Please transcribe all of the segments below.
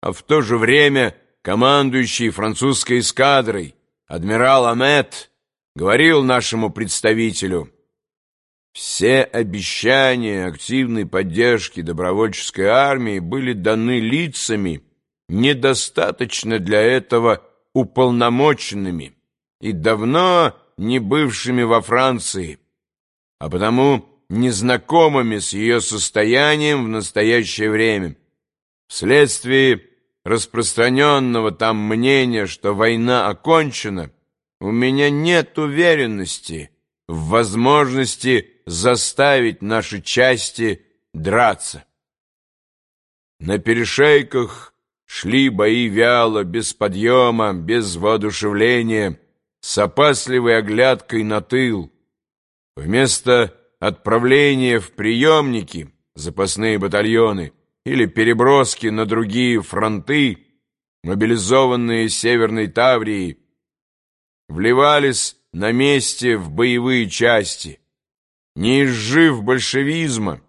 а в то же время командующий французской эскадрой адмирал Амет говорил нашему представителю «Все обещания активной поддержки добровольческой армии были даны лицами, недостаточно для этого уполномоченными и давно не бывшими во Франции, а потому незнакомыми с ее состоянием в настоящее время. Вследствие распространенного там мнения, что война окончена, у меня нет уверенности в возможности заставить наши части драться. На перешейках шли бои вяло, без подъема, без воодушевления, с опасливой оглядкой на тыл. Вместо отправления в приемники, запасные батальоны, или переброски на другие фронты, мобилизованные Северной Таврией, вливались на месте в боевые части. Не изжив большевизма,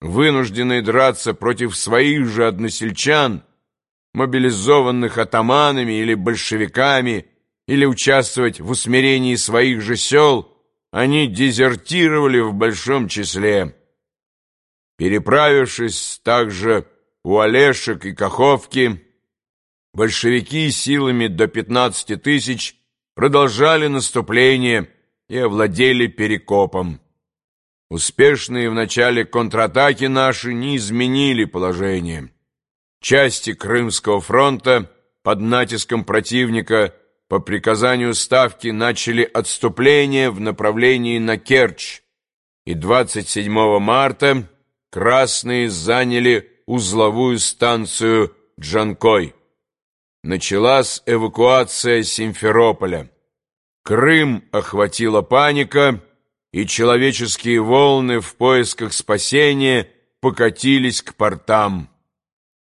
вынужденные драться против своих же односельчан, мобилизованных атаманами или большевиками, или участвовать в усмирении своих же сел, они дезертировали в большом числе. Переправившись также у Олешек и Каховки, большевики силами до 15 тысяч продолжали наступление и овладели Перекопом. Успешные в начале контратаки наши не изменили положение. Части Крымского фронта под натиском противника по приказанию Ставки начали отступление в направлении на Керчь, и 27 марта красные заняли узловую станцию Джанкой. Началась эвакуация Симферополя. Крым охватила паника, и человеческие волны в поисках спасения покатились к портам.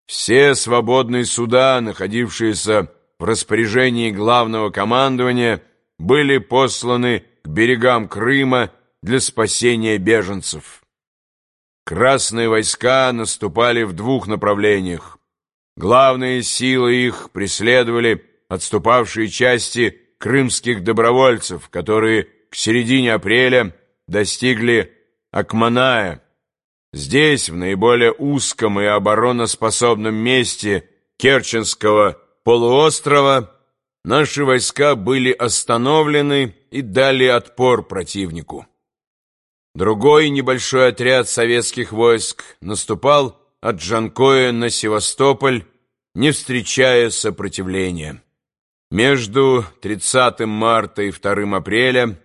Все свободные суда, находившиеся в распоряжении главного командования, были посланы к берегам Крыма для спасения беженцев. Красные войска наступали в двух направлениях. Главные силы их преследовали отступавшие части крымских добровольцев, которые к середине апреля достигли Акманая. Здесь, в наиболее узком и обороноспособном месте Керченского полуострова, наши войска были остановлены и дали отпор противнику. Другой небольшой отряд советских войск наступал от Джанкоя на Севастополь, не встречая сопротивления. Между 30 марта и 2 апреля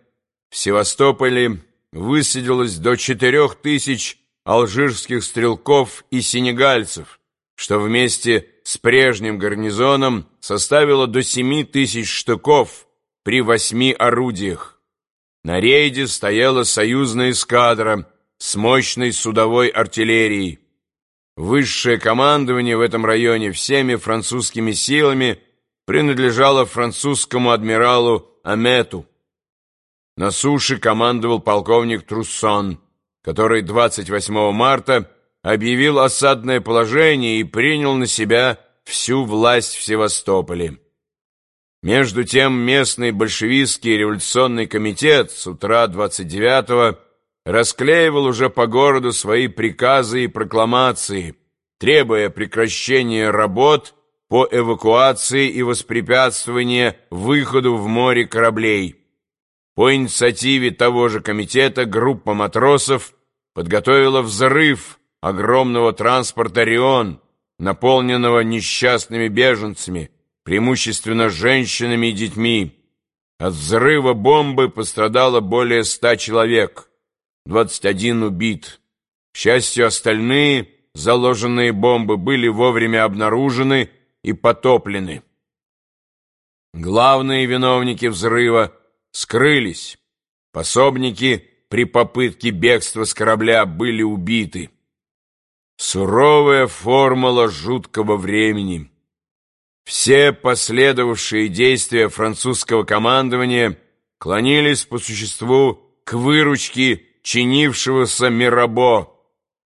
в Севастополе высадилось до 4 тысяч алжирских стрелков и сенегальцев, что вместе с прежним гарнизоном составило до 7 тысяч штыков при восьми орудиях. На рейде стояла союзная эскадра с мощной судовой артиллерией. Высшее командование в этом районе всеми французскими силами принадлежало французскому адмиралу Амету. На суше командовал полковник Труссон, который 28 марта объявил осадное положение и принял на себя всю власть в Севастополе. Между тем местный большевистский революционный комитет с утра 29-го расклеивал уже по городу свои приказы и прокламации, требуя прекращения работ по эвакуации и воспрепятствования выходу в море кораблей. По инициативе того же комитета группа матросов подготовила взрыв огромного транспорта «Рион», наполненного несчастными беженцами, преимущественно женщинами и детьми. От взрыва бомбы пострадало более ста человек, 21 убит. К счастью, остальные заложенные бомбы были вовремя обнаружены и потоплены. Главные виновники взрыва скрылись. Пособники при попытке бегства с корабля были убиты. Суровая формула жуткого времени — все последовавшие действия французского командования клонились по существу к выручке чинившегося Мирабо,